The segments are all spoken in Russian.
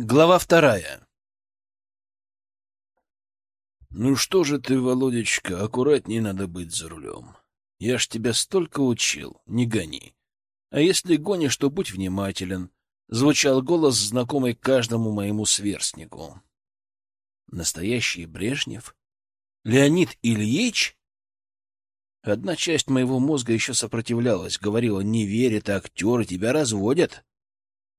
Глава вторая. Ну что же ты, Володечка, аккуратнее надо быть за рулем. Я ж тебя столько учил, не гони. А если гонишь, то будь внимателен. Звучал голос, знакомый каждому моему сверстнику. Настоящий Брежнев? Леонид Ильич? Одна часть моего мозга еще сопротивлялась, говорила, не верь, это актеры, тебя разводят.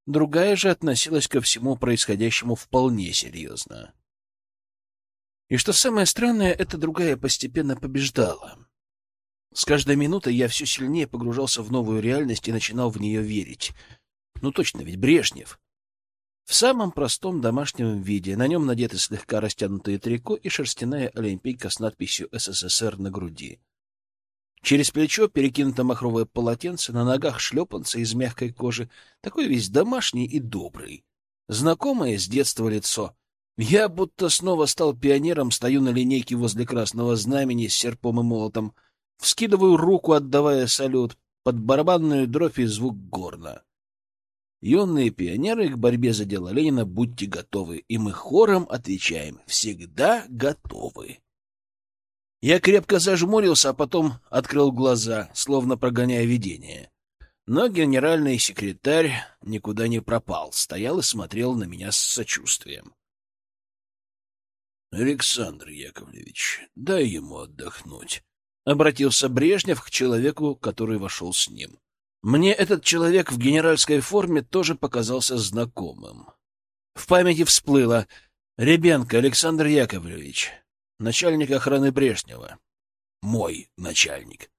Другая же относилась ко всему происходящему вполне серьезно. И что самое странное, эта другая постепенно побеждала. С каждой минутой я все сильнее погружался в новую реальность и начинал в нее верить. Ну точно, ведь Брежнев. В самом простом домашнем виде. На нем надеты слегка растянутые трико и шерстяная олимпийка с надписью «СССР» на груди. Через плечо перекинуто махровое полотенце, на ногах шлепанцы из мягкой кожи, такой весь домашний и добрый. Знакомое с детства лицо. Я будто снова стал пионером, стою на линейке возле красного знамени с серпом и молотом, вскидываю руку, отдавая салют, под барабанную дробь и звук горна. Юные пионеры к борьбе за дело Ленина, будьте готовы, и мы хором отвечаем «всегда готовы». Я крепко зажмурился, а потом открыл глаза, словно прогоняя видение. Но генеральный секретарь никуда не пропал, стоял и смотрел на меня с сочувствием. — Александр Яковлевич, дай ему отдохнуть, — обратился Брежнев к человеку, который вошел с ним. Мне этот человек в генеральской форме тоже показался знакомым. В памяти всплыло «Ребенко Александр Яковлевич, начальник охраны Брежнева. Мой начальник.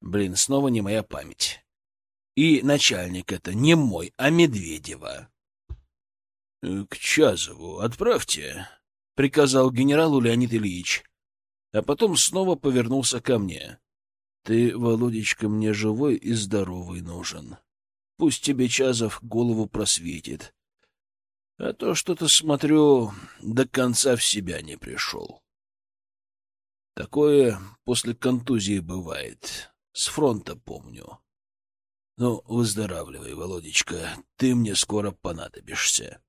Блин, снова не моя память. И начальник это не мой, а Медведева. — К Чазову отправьте, — приказал генералу Леонид Ильич. А потом снова повернулся ко мне. — Ты, Володечка, мне живой и здоровый нужен. Пусть тебе Чазов голову просветит. А то что-то, смотрю, до конца в себя не пришел. Такое после контузии бывает. С фронта помню. Ну, выздоравливай, Володечка, ты мне скоро понадобишься.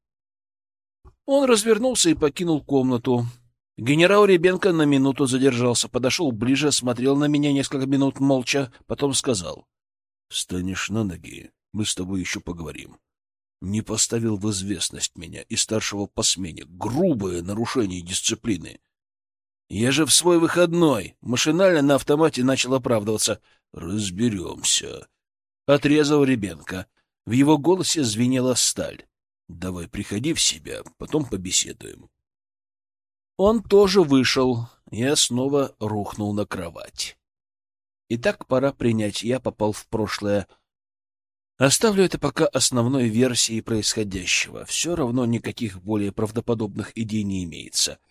Он развернулся и покинул комнату. Генерал Ребенко на минуту задержался, подошел ближе, смотрел на меня несколько минут молча, потом сказал. — Встанешь на ноги, мы с тобой еще поговорим. Не поставил в известность меня и старшего по смене. Грубое нарушение дисциплины. Я же в свой выходной машинально на автомате начал оправдываться. «Разберемся», — отрезал Ребенко. В его голосе звенела сталь. «Давай приходи в себя, потом побеседуем». Он тоже вышел. Я снова рухнул на кровать. Итак, пора принять. Я попал в прошлое. Оставлю это пока основной версией происходящего. Все равно никаких более правдоподобных идей не имеется. —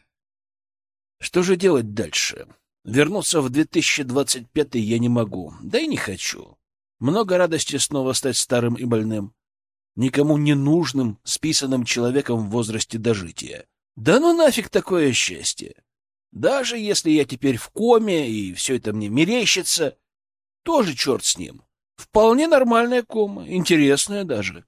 что же делать дальше? Вернуться в 2025 я не могу, да и не хочу. Много радости снова стать старым и больным. Никому не нужным, списанным человеком в возрасте дожития. Да ну нафиг такое счастье! Даже если я теперь в коме, и все это мне мерещится, тоже черт с ним. Вполне нормальная кома, интересная даже.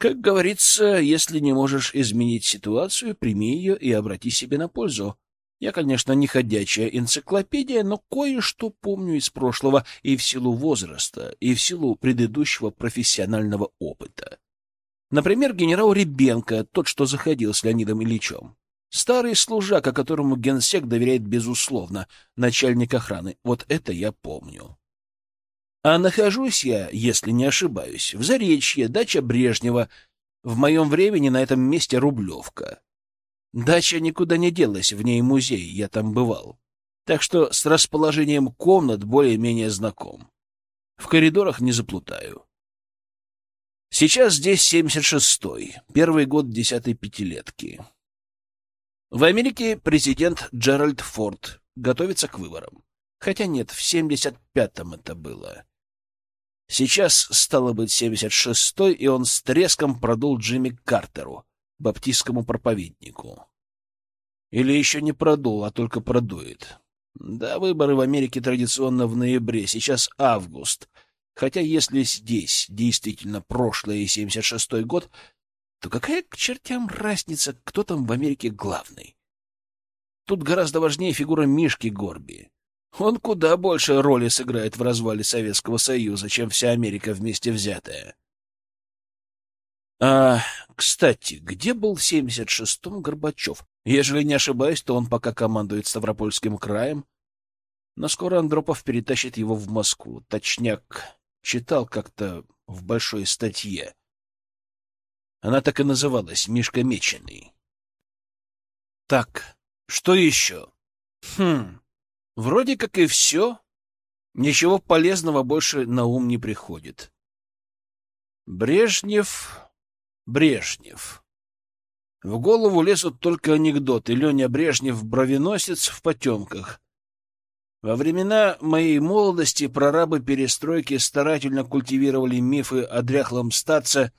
Как говорится, если не можешь изменить ситуацию, прими ее и обрати себе на пользу. Я, конечно, не ходячая энциклопедия, но кое-что помню из прошлого и в силу возраста, и в силу предыдущего профессионального опыта. Например, генерал Ребенко, тот, что заходил с Леонидом Ильичем. Старый служака, которому генсек доверяет безусловно, начальник охраны. Вот это я помню. А нахожусь я, если не ошибаюсь, в Заречье, дача Брежнева. В моем времени на этом месте Рублевка. Дача никуда не делась, в ней музей, я там бывал. Так что с расположением комнат более-менее знаком. В коридорах не заплутаю. Сейчас здесь 76-й, первый год десятой пятилетки. В Америке президент Джеральд Форд готовится к выборам. Хотя нет, в 75-м это было. Сейчас, стало быть, 76-й, и он с треском продул Джимми Картеру, баптистскому проповеднику. Или еще не продул, а только продует. Да, выборы в Америке традиционно в ноябре, сейчас август. Хотя если здесь действительно прошлый 76-й год, то какая к чертям разница, кто там в Америке главный? Тут гораздо важнее фигура Мишки Горби. Он куда больше роли сыграет в развале Советского Союза, чем вся Америка вместе взятая. А, кстати, где был в 76-м Горбачев? Ежели не ошибаюсь, то он пока командует Ставропольским краем, но скоро Андропов перетащит его в Москву. Точняк, читал как-то в большой статье. Она так и называлась «Мишка Меченый». Так, что еще? Хм, вроде как и все. Ничего полезного больше на ум не приходит. Брежнев... Брежнев. В голову лезут только анекдоты. Леня Брежнев — бровеносец в потемках. Во времена моей молодости прорабы перестройки старательно культивировали мифы о дряхлом статце,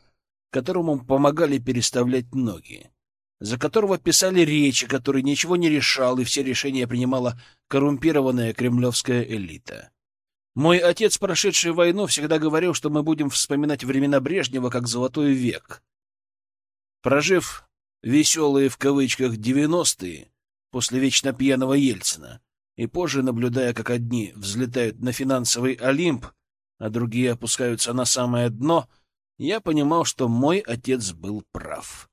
которому помогали переставлять ноги, за которого писали речи, который ничего не решал, и все решения принимала коррумпированная кремлевская элита. Мой отец, прошедший войну, всегда говорил, что мы будем вспоминать времена Брежнева как золотой век. Прожив «веселые» в кавычках «девяностые» после вечно пьяного Ельцина, и позже, наблюдая, как одни взлетают на финансовый Олимп, а другие опускаются на самое дно, я понимал, что мой отец был прав.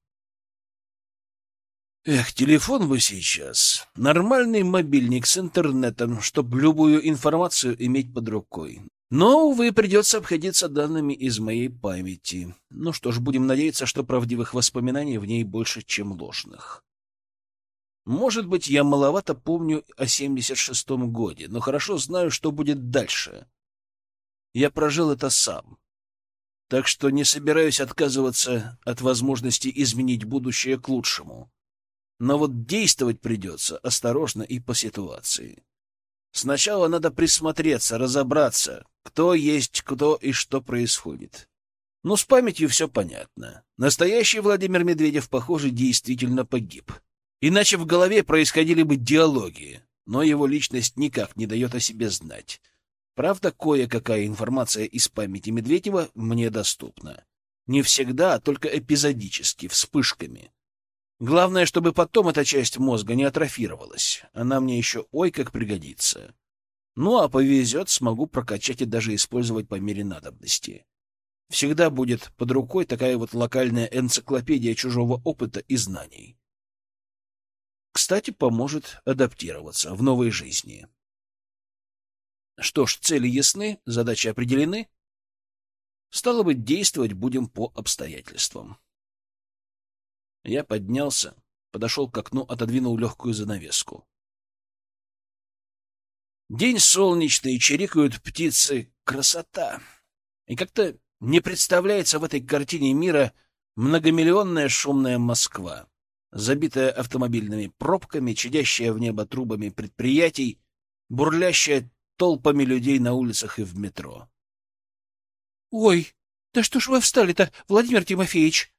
Эх, телефон бы сейчас. Нормальный мобильник с интернетом, чтобы любую информацию иметь под рукой. Но, увы, придется обходиться данными из моей памяти. Ну что ж, будем надеяться, что правдивых воспоминаний в ней больше, чем ложных. Может быть, я маловато помню о 76-м годе, но хорошо знаю, что будет дальше. Я прожил это сам. Так что не собираюсь отказываться от возможности изменить будущее к лучшему. Но вот действовать придется осторожно и по ситуации. Сначала надо присмотреться, разобраться, кто есть кто и что происходит. Ну, с памятью все понятно. Настоящий Владимир Медведев, похоже, действительно погиб. Иначе в голове происходили бы диалоги, но его личность никак не дает о себе знать. Правда, кое-какая информация из памяти Медведева мне доступна. Не всегда, а только эпизодически, вспышками. Главное, чтобы потом эта часть мозга не атрофировалась. Она мне еще ой как пригодится. Ну, а повезет, смогу прокачать и даже использовать по мере надобности. Всегда будет под рукой такая вот локальная энциклопедия чужого опыта и знаний кстати, поможет адаптироваться в новой жизни. Что ж, цели ясны, задачи определены. Стало быть, действовать будем по обстоятельствам. Я поднялся, подошел к окну, отодвинул легкую занавеску. День солнечный, чирикают птицы. Красота! И как-то не представляется в этой картине мира многомиллионная шумная Москва забитая автомобильными пробками, чадящая в небо трубами предприятий, бурлящая толпами людей на улицах и в метро. — Ой, да что ж вы встали-то, Владимир Тимофеевич?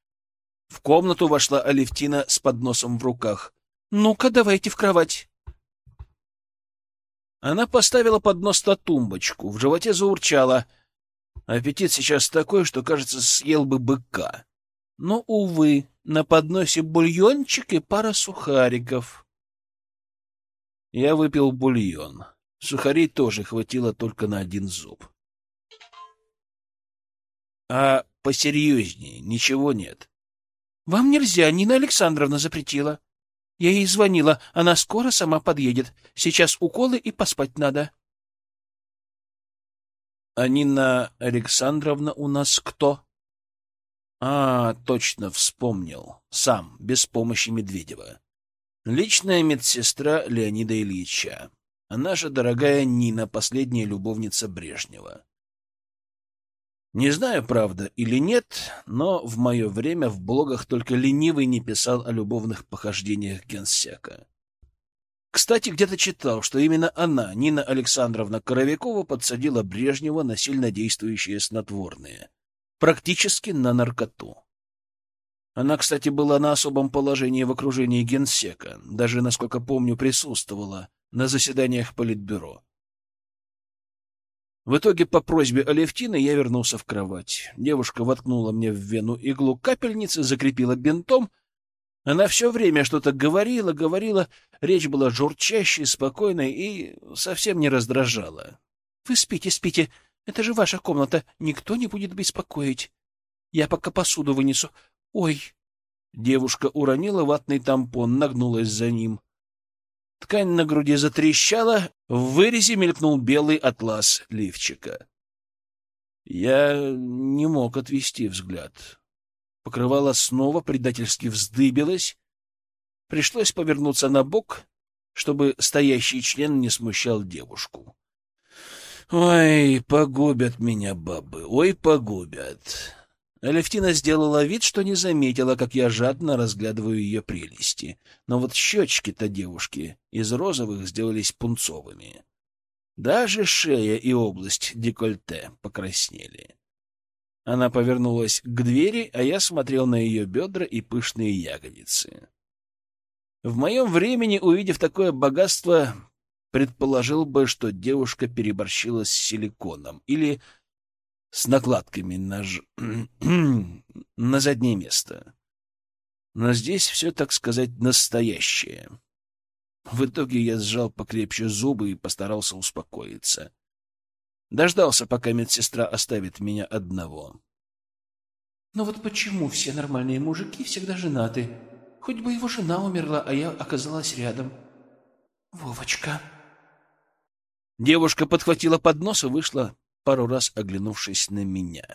В комнату вошла Алевтина с подносом в руках. — Ну-ка, давайте в кровать. Она поставила поднос на тумбочку, в животе заурчала. Аппетит сейчас такой, что, кажется, съел бы быка. Но, увы, на подносе бульончик и пара сухариков. Я выпил бульон. Сухарей тоже хватило только на один зуб. А посерьезнее ничего нет. — Вам нельзя, Нина Александровна запретила. Я ей звонила, она скоро сама подъедет. Сейчас уколы и поспать надо. — А Нина Александровна у нас кто? А, точно вспомнил. Сам, без помощи Медведева. Личная медсестра Леонида Ильича. Она же дорогая Нина, последняя любовница Брежнева. Не знаю, правда или нет, но в мое время в блогах только ленивый не писал о любовных похождениях генсека. Кстати, где-то читал, что именно она, Нина Александровна Коровякова, подсадила Брежнева на сильнодействующие снотворные — практически на наркоту. Она, кстати, была на особом положении в окружении генсека, даже, насколько помню, присутствовала на заседаниях Политбюро. В итоге, по просьбе Алевтины, я вернулся в кровать. Девушка воткнула мне в вену иглу капельницы, закрепила бинтом. Она все время что-то говорила, говорила. Речь была журчащей, спокойной и совсем не раздражала. — Вы спите, спите. Это же ваша комната. Никто не будет беспокоить. Я пока посуду вынесу. Ой! Девушка уронила ватный тампон, нагнулась за ним. Ткань на груди затрещала, в вырезе мелькнул белый атлас лифчика. Я не мог отвести взгляд. Покрывало снова предательски вздыбилось. Пришлось повернуться на бок, чтобы стоящий член не смущал девушку. Ой, погубят меня бабы, ой, погубят. Алевтина сделала вид, что не заметила, как я жадно разглядываю ее прелести. Но вот щечки-то девушки из розовых сделались пунцовыми. Даже шея и область декольте покраснели. Она повернулась к двери, а я смотрел на ее бедра и пышные ягодицы. В моем времени, увидев такое богатство, предположил бы, что девушка переборщила с силиконом или с накладками на, ж... на заднее место. Но здесь все, так сказать, настоящее. В итоге я сжал покрепче зубы и постарался успокоиться. Дождался, пока медсестра оставит меня одного. Но вот почему все нормальные мужики всегда женаты? Хоть бы его жена умерла, а я оказалась рядом. Вовочка. Девушка подхватила поднос и вышла пару раз оглянувшись на меня.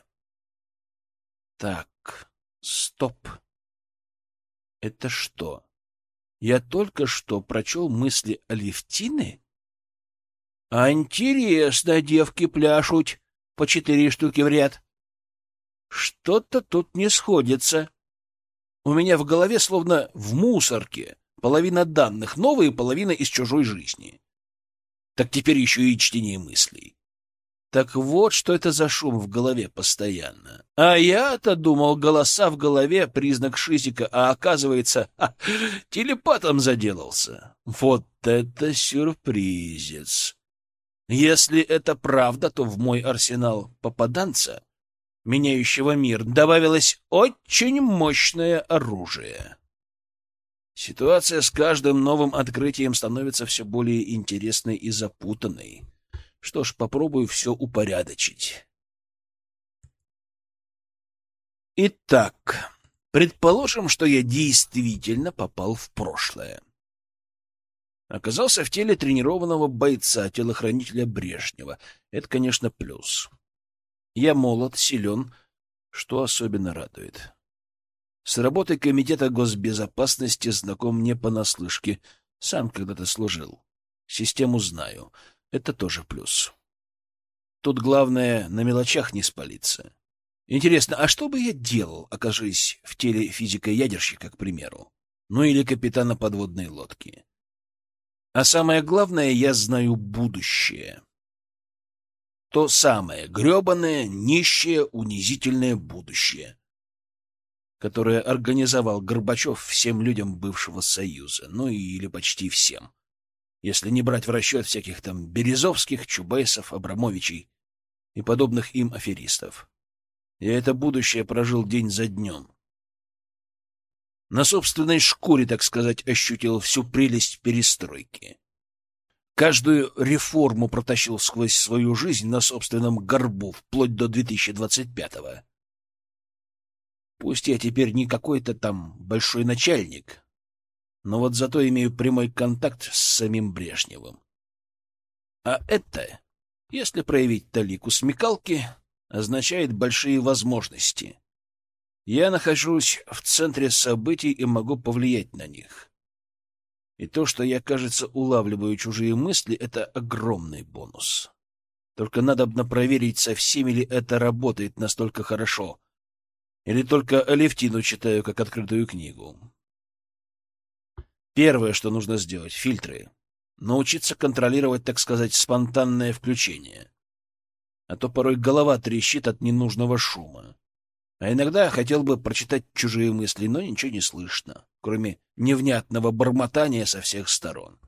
Так, стоп. Это что? Я только что прочел мысли Алевтины? А интересно, девки пляшут по четыре штуки в ряд. Что-то тут не сходится. У меня в голове словно в мусорке половина данных, новые половина из чужой жизни. Так теперь еще и чтение мыслей. Так вот, что это за шум в голове постоянно. А я-то думал, голоса в голове — признак шизика, а оказывается, ха, телепатом заделался. Вот это сюрпризец! Если это правда, то в мой арсенал попаданца, меняющего мир, добавилось очень мощное оружие. Ситуация с каждым новым открытием становится все более интересной и запутанной. Что ж, попробую все упорядочить. Итак, предположим, что я действительно попал в прошлое. Оказался в теле тренированного бойца, телохранителя Брежнева. Это, конечно, плюс. Я молод, силен, что особенно радует. С работой Комитета госбезопасности знаком не понаслышке. Сам когда-то служил. Систему знаю. Это тоже плюс. Тут главное на мелочах не спалиться. Интересно, а что бы я делал, окажись в теле физика-ядерщика, к примеру? Ну или капитана подводной лодки? А самое главное, я знаю будущее. То самое гребаное, нищее, унизительное будущее, которое организовал Горбачев всем людям бывшего Союза, ну или почти всем если не брать в расчет всяких там Березовских, Чубайсов, Абрамовичей и подобных им аферистов. Я это будущее прожил день за днем. На собственной шкуре, так сказать, ощутил всю прелесть перестройки. Каждую реформу протащил сквозь свою жизнь на собственном горбу, вплоть до 2025-го. Пусть я теперь не какой-то там большой начальник, но вот зато имею прямой контакт с самим Брежневым. А это, если проявить талику смекалки, означает большие возможности. Я нахожусь в центре событий и могу повлиять на них. И то, что я, кажется, улавливаю чужие мысли, — это огромный бонус. Только надо бы проверить, со всеми ли это работает настолько хорошо. Или только Алевтину читаю как открытую книгу. Первое, что нужно сделать — фильтры. Научиться контролировать, так сказать, спонтанное включение. А то порой голова трещит от ненужного шума. А иногда хотел бы прочитать чужие мысли, но ничего не слышно, кроме невнятного бормотания со всех сторон.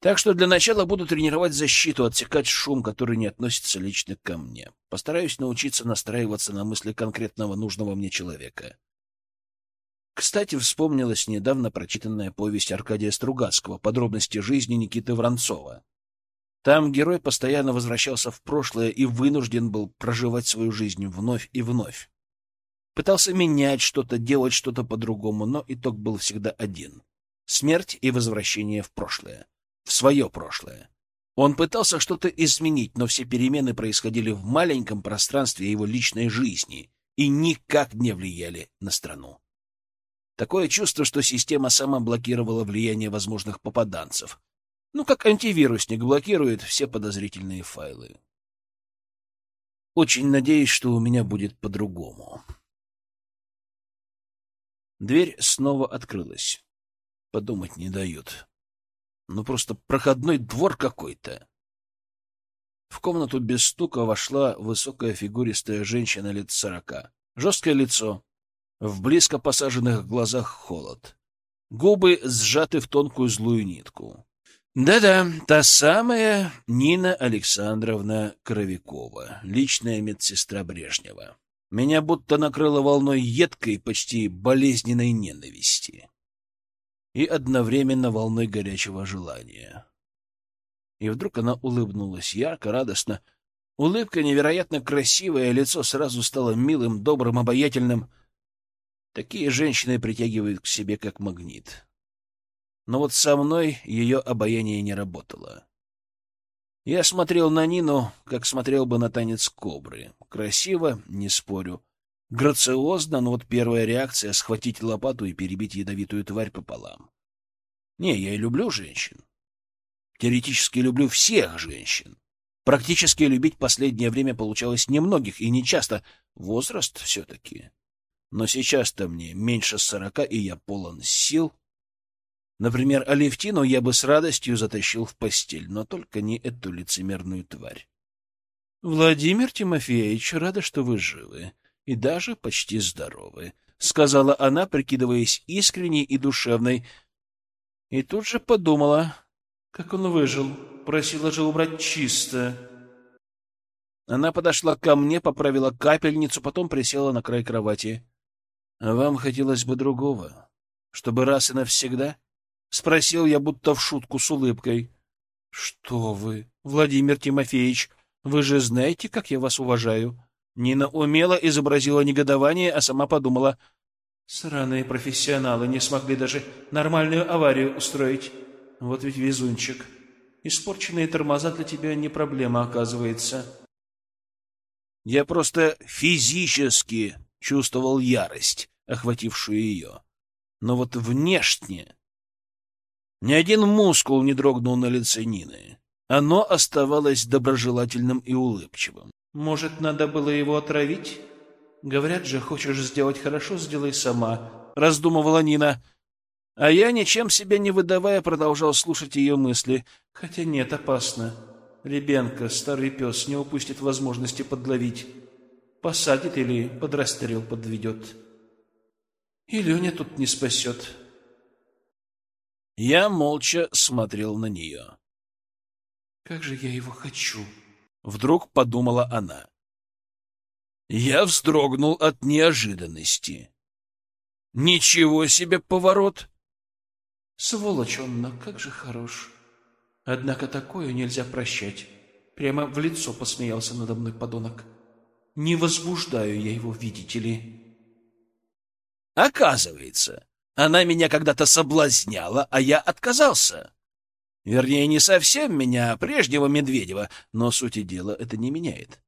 Так что для начала буду тренировать защиту, отсекать шум, который не относится лично ко мне. Постараюсь научиться настраиваться на мысли конкретного нужного мне человека. Кстати, вспомнилась недавно прочитанная повесть Аркадия Стругацкого «Подробности жизни Никиты Воронцова». Там герой постоянно возвращался в прошлое и вынужден был проживать свою жизнь вновь и вновь. Пытался менять что-то, делать что-то по-другому, но итог был всегда один — смерть и возвращение в прошлое в свое прошлое. Он пытался что-то изменить, но все перемены происходили в маленьком пространстве его личной жизни и никак не влияли на страну. Такое чувство, что система сама блокировала влияние возможных попаданцев. Ну, как антивирусник блокирует все подозрительные файлы. Очень надеюсь, что у меня будет по-другому. Дверь снова открылась. Подумать не дают. Ну, просто проходной двор какой-то. В комнату без стука вошла высокая фигуристая женщина лет сорока. Жесткое лицо, в близко посаженных глазах холод. Губы сжаты в тонкую злую нитку. Да-да, та самая Нина Александровна Кровякова, личная медсестра Брежнева. Меня будто накрыло волной едкой, почти болезненной ненависти и одновременно волной горячего желания. И вдруг она улыбнулась ярко, радостно. Улыбка невероятно красивая, лицо сразу стало милым, добрым, обаятельным. Такие женщины притягивают к себе как магнит. Но вот со мной ее обаяние не работало. Я смотрел на Нину, как смотрел бы на танец кобры. Красиво, не спорю. Грациозно, но вот первая реакция — схватить лопату и перебить ядовитую тварь пополам. Не, я и люблю женщин. Теоретически люблю всех женщин. Практически любить последнее время получалось немногих и нечасто. Возраст все-таки. Но сейчас-то мне меньше сорока, и я полон сил. Например, Алевтину я бы с радостью затащил в постель, но только не эту лицемерную тварь. — Владимир Тимофеевич, рада, что вы живы и даже почти здоровы, — сказала она, прикидываясь искренней и душевной. И тут же подумала, как он выжил, просила же убрать чисто. Она подошла ко мне, поправила капельницу, потом присела на край кровати. — вам хотелось бы другого? Чтобы раз и навсегда? — спросил я, будто в шутку с улыбкой. — Что вы, Владимир Тимофеевич, вы же знаете, как я вас уважаю. Нина умело изобразила негодование, а сама подумала. Сраные профессионалы не смогли даже нормальную аварию устроить. Вот ведь везунчик. Испорченные тормоза для тебя не проблема, оказывается. Я просто физически чувствовал ярость, охватившую ее. Но вот внешне ни один мускул не дрогнул на лице Нины. Оно оставалось доброжелательным и улыбчивым. Может, надо было его отравить? Говорят же, хочешь сделать хорошо, сделай сама, раздумывала Нина. А я, ничем себя не выдавая, продолжал слушать ее мысли. Хотя нет, опасно. Ребенка, старый пес, не упустит возможности подловить. Посадит или под расстрел подведет. И Леня тут не спасет. Я молча смотрел на нее. Как же я его хочу! Вдруг подумала она. Я вздрогнул от неожиданности. Ничего себе поворот! Сволочь он, но как же хорош. Однако такое нельзя прощать. Прямо в лицо посмеялся надо мной подонок. Не возбуждаю я его, видите ли. Оказывается, она меня когда-то соблазняла, а я отказался. Вернее, не совсем меня, а прежнего Медведева, но сути дела это не меняет.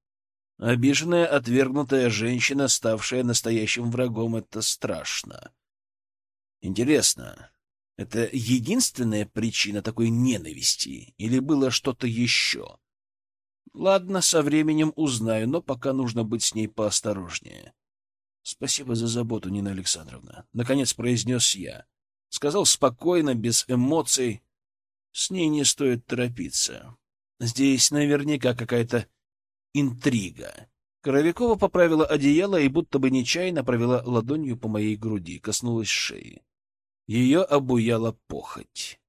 Обиженная, отвергнутая женщина, ставшая настоящим врагом, это страшно. Интересно, это единственная причина такой ненависти или было что-то еще? Ладно, со временем узнаю, но пока нужно быть с ней поосторожнее. Спасибо за заботу, Нина Александровна. Наконец произнес я. Сказал спокойно, без эмоций, с ней не стоит торопиться. Здесь наверняка какая-то интрига. Коровикова поправила одеяло и будто бы нечаянно провела ладонью по моей груди, коснулась шеи. Ее обуяла похоть.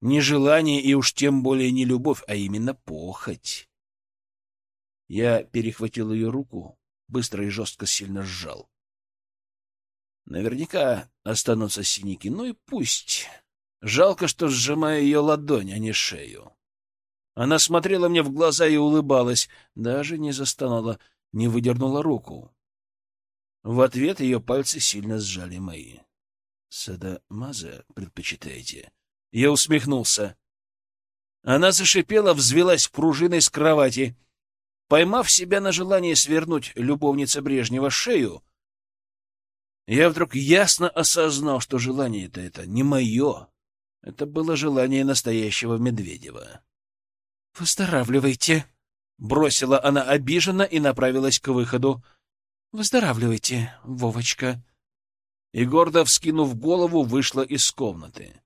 Не желание и уж тем более не любовь, а именно похоть. Я перехватил ее руку, быстро и жестко сильно сжал. Наверняка останутся синяки, ну и пусть. Жалко, что сжимаю ее ладонь, а не шею. Она смотрела мне в глаза и улыбалась, даже не застонала, не выдернула руку. В ответ ее пальцы сильно сжали мои. «Садамаза предпочитаете?» Я усмехнулся. Она зашипела, взвелась пружиной с кровати. Поймав себя на желание свернуть любовнице Брежнева шею, я вдруг ясно осознал, что желание-то это не мое. Это было желание настоящего Медведева. «Выздоравливайте!» — бросила она обиженно и направилась к выходу. «Выздоравливайте, Вовочка!» И гордо вскинув голову, вышла из комнаты.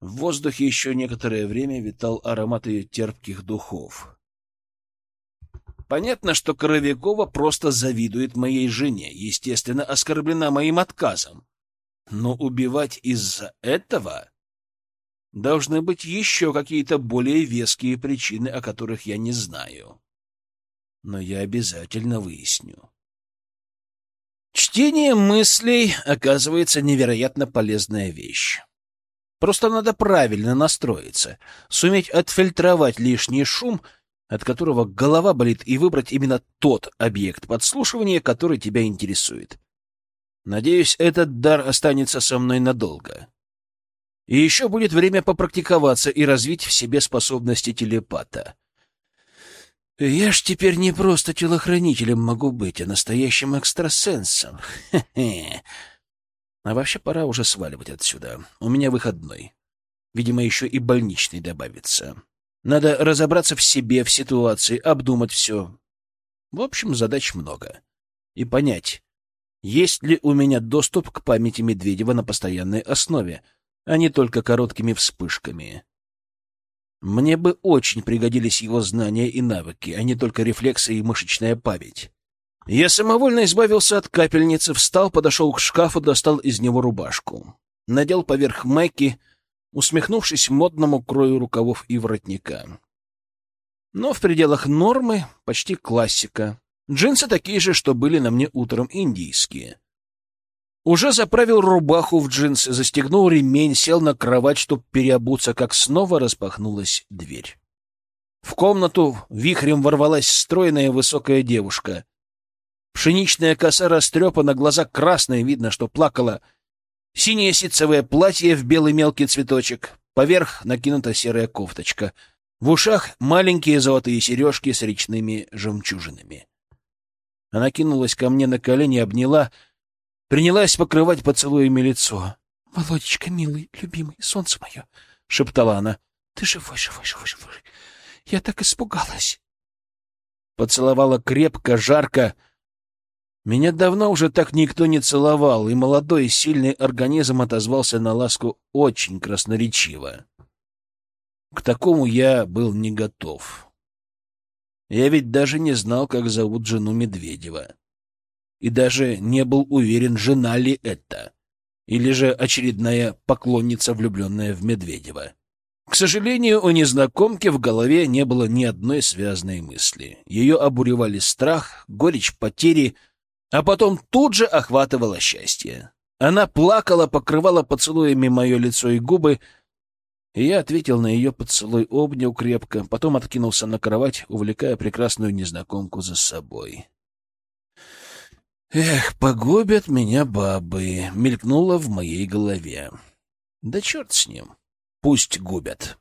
В воздухе еще некоторое время витал аромат ее терпких духов. Понятно, что Коровякова просто завидует моей жене, естественно, оскорблена моим отказом. Но убивать из-за этого должны быть еще какие-то более веские причины, о которых я не знаю. Но я обязательно выясню. Чтение мыслей оказывается невероятно полезная вещь. Просто надо правильно настроиться, суметь отфильтровать лишний шум — от которого голова болит, и выбрать именно тот объект подслушивания, который тебя интересует. Надеюсь, этот дар останется со мной надолго. И еще будет время попрактиковаться и развить в себе способности телепата. Я ж теперь не просто телохранителем могу быть, а настоящим экстрасенсом. Хе-хе. А вообще пора уже сваливать отсюда. У меня выходной. Видимо, еще и больничный добавится. Надо разобраться в себе, в ситуации, обдумать все. В общем, задач много. И понять, есть ли у меня доступ к памяти Медведева на постоянной основе, а не только короткими вспышками. Мне бы очень пригодились его знания и навыки, а не только рефлексы и мышечная память. Я самовольно избавился от капельницы, встал, подошел к шкафу, достал из него рубашку. Надел поверх майки — усмехнувшись модному крою рукавов и воротника. Но в пределах нормы почти классика. Джинсы такие же, что были на мне утром индийские. Уже заправил рубаху в джинсы, застегнул ремень, сел на кровать, чтобы переобуться, как снова распахнулась дверь. В комнату вихрем ворвалась стройная высокая девушка. Пшеничная коса растрепана, глаза красные, видно, что плакала — Синее ситцевое платье в белый мелкий цветочек, поверх накинута серая кофточка. В ушах маленькие золотые сережки с речными жемчужинами. Она кинулась ко мне на колени, обняла, принялась покрывать поцелуями лицо. — Володечка, милый, любимый, солнце мое, — шептала она. — Ты живой, живой, живой, живой. Я так испугалась. Поцеловала крепко, жарко, меня давно уже так никто не целовал, и молодой сильный организм отозвался на ласку очень красноречиво. К такому я был не готов. Я ведь даже не знал, как зовут жену Медведева. И даже не был уверен, жена ли это, или же очередная поклонница, влюбленная в Медведева. К сожалению, у незнакомки в голове не было ни одной связанной мысли. Ее обуревали страх, горечь потери — а потом тут же охватывало счастье. Она плакала, покрывала поцелуями мое лицо и губы, и я ответил на ее поцелуй, обнял крепко, потом откинулся на кровать, увлекая прекрасную незнакомку за собой. «Эх, погубят меня бабы!» — мелькнуло в моей голове. «Да черт с ним! Пусть губят!»